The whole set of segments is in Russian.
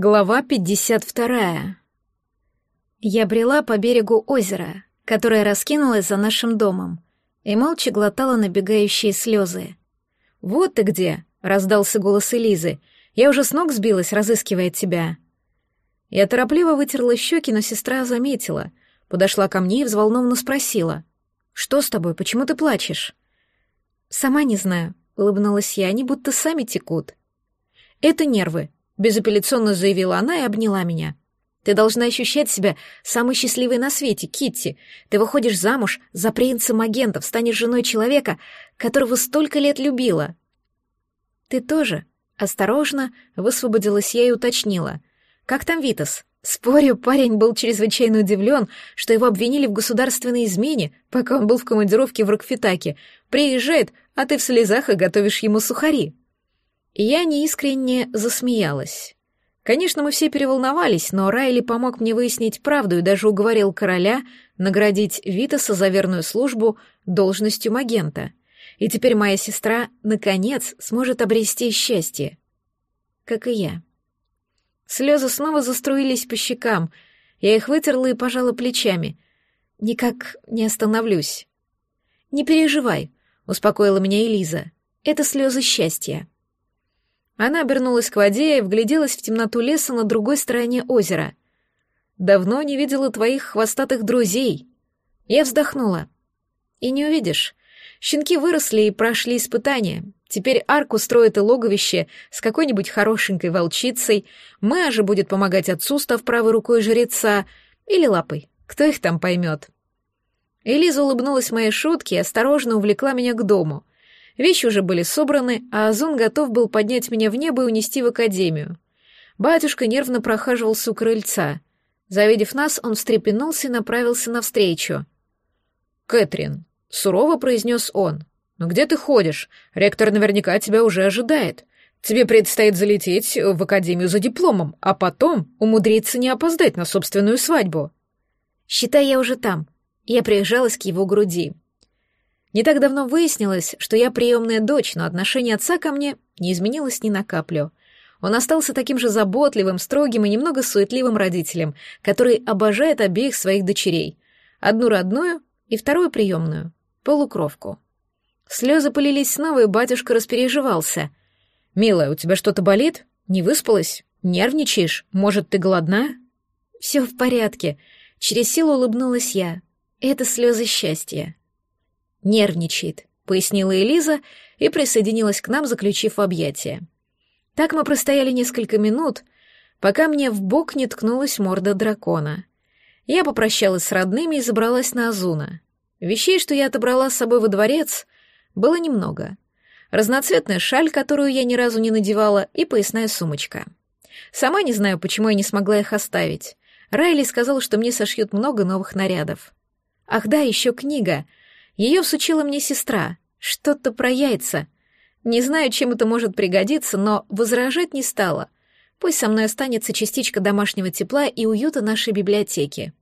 Глава 52. Я брела по берегу озера, которое раскинулось за нашим домом, и молча глотала набегающие слезы. «Вот ты где!» — раздался голос Элизы. «Я уже с ног сбилась, разыскивая тебя». Я торопливо вытерла щеки, но сестра заметила. Подошла ко мне и взволнованно спросила. «Что с тобой? Почему ты плачешь?» «Сама не знаю», — улыбнулась я, — «они будто сами текут». «Это нервы», безапелляционно заявила она и обняла меня. Ты должна ощущать себя самой счастливой на свете, Китти. Ты выходишь замуж за принцем агентов, станешь женой человека, которого столько лет любила. Ты тоже. Осторожно высвободилась я и уточнила. Как там Витас? Спорю, парень был чрезвычайно удивлен, что его обвинили в государственной измене, пока он был в командировке в Рокфитаке. Приезжает, а ты в слезах и готовишь ему сухари. Я неискренне засмеялась. Конечно, мы все переволновались, но Райли помог мне выяснить правду и даже уговорил короля наградить Витаса за верную службу должностью магента. И теперь моя сестра, наконец, сможет обрести счастье. Как и я. Слезы снова заструились по щекам. Я их вытерла и пожала плечами. Никак не остановлюсь. «Не переживай», — успокоила меня Элиза. «Это слезы счастья». Она обернулась к воде и вгляделась в темноту леса на другой стороне озера. «Давно не видела твоих хвостатых друзей». Я вздохнула. «И не увидишь. Щенки выросли и прошли испытания. Теперь Арку строит и логовище с какой-нибудь хорошенькой волчицей, Мэа же будет помогать отцу, став правой рукой жреца, или лапой. Кто их там поймет?» Элиза улыбнулась моей шутке и осторожно увлекла меня к дому. Вещи уже были собраны, а Озон готов был поднять меня в небо и унести в академию. Батюшка нервно прохаживался у крыльца. Завидев нас, он встрепенулся и направился навстречу. «Кэтрин», — сурово произнес он, — «ну где ты ходишь? Ректор наверняка тебя уже ожидает. Тебе предстоит залететь в академию за дипломом, а потом умудриться не опоздать на собственную свадьбу». «Считай, я уже там». Я приезжалась к его груди. Не так давно выяснилось, что я приемная дочь, но отношение отца ко мне не изменилось ни на каплю. Он остался таким же заботливым, строгим и немного суетливым родителем, который обожает обеих своих дочерей. Одну родную и вторую приемную, полукровку. Слезы полились снова, и батюшка распереживался. «Милая, у тебя что-то болит? Не выспалась? Нервничаешь? Может, ты голодна?» «Все в порядке», — через силу улыбнулась я. «Это слезы счастья». «Нервничает», — пояснила Элиза и присоединилась к нам, заключив объятия. Так мы простояли несколько минут, пока мне в бок не ткнулась морда дракона. Я попрощалась с родными и забралась на Азуна. Вещей, что я отобрала с собой во дворец, было немного. Разноцветная шаль, которую я ни разу не надевала, и поясная сумочка. Сама не знаю, почему я не смогла их оставить. Райли сказал, что мне сошьют много новых нарядов. Ах да, еще книга — ее всучила мне сестра. Что-то про яйца. Не знаю, чем это может пригодиться, но возражать не стала. Пусть со мной останется частичка домашнего тепла и уюта нашей библиотеки.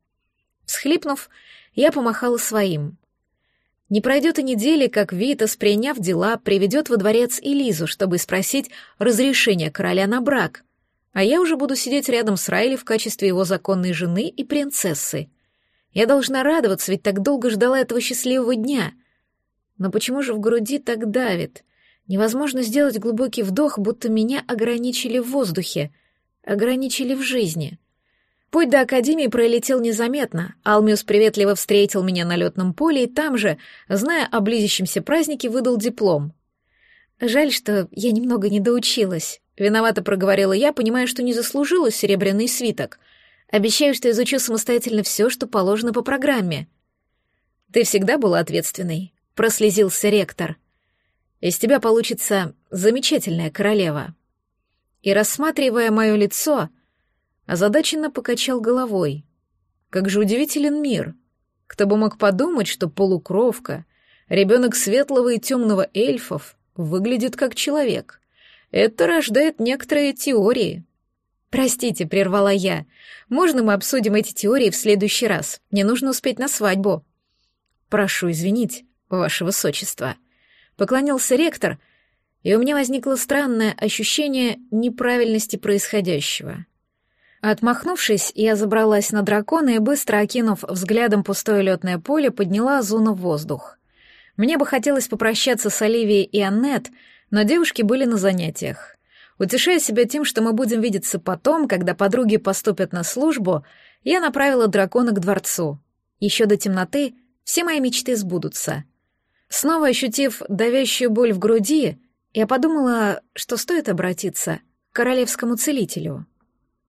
Всхлипнув, я помахала своим. Не пройдет и недели, как Витас, приняв дела, приведет во дворец Элизу, чтобы спросить разрешения короля на брак. А я уже буду сидеть рядом с Райли в качестве его законной жены и принцессы. Я должна радоваться, ведь так долго ждала этого счастливого дня. Но почему же в груди так давит? Невозможно сделать глубокий вдох, будто меня ограничили в воздухе, ограничили в жизни. Путь до Академии пролетел незаметно. Алмиус приветливо встретил меня на летном поле и там же, зная о близящемся празднике, выдал диплом. Жаль, что я немного не доучилась. Виновато проговорила я, понимая, что не заслужила серебряный свиток — Обещаю, что изучу самостоятельно все, что положено по программе. Ты всегда была ответственной, прослезился ректор. Из тебя получится замечательная королева. И рассматривая мое лицо, озадаченно покачал головой. Как же удивителен мир. Кто бы мог подумать, что полукровка, ребенок светлого и темного эльфов, выглядит как человек. Это рождает некоторые теории. «Простите», — прервала я. «Можно мы обсудим эти теории в следующий раз? Мне нужно успеть на свадьбу». «Прошу извинить, ваше высочество», — поклонился ректор, и у меня возникло странное ощущение неправильности происходящего. Отмахнувшись, я забралась на дракона и, быстро окинув взглядом пустое летное поле, подняла Азуна в воздух. Мне бы хотелось попрощаться с Оливией и Аннет, но девушки были на занятиях. Утешая себя тем, что мы будем видеться потом, когда подруги поступят на службу, я направила дракона к дворцу. Еще до темноты все мои мечты сбудутся. Снова ощутив давящую боль в груди, я подумала, что стоит обратиться к королевскому целителю.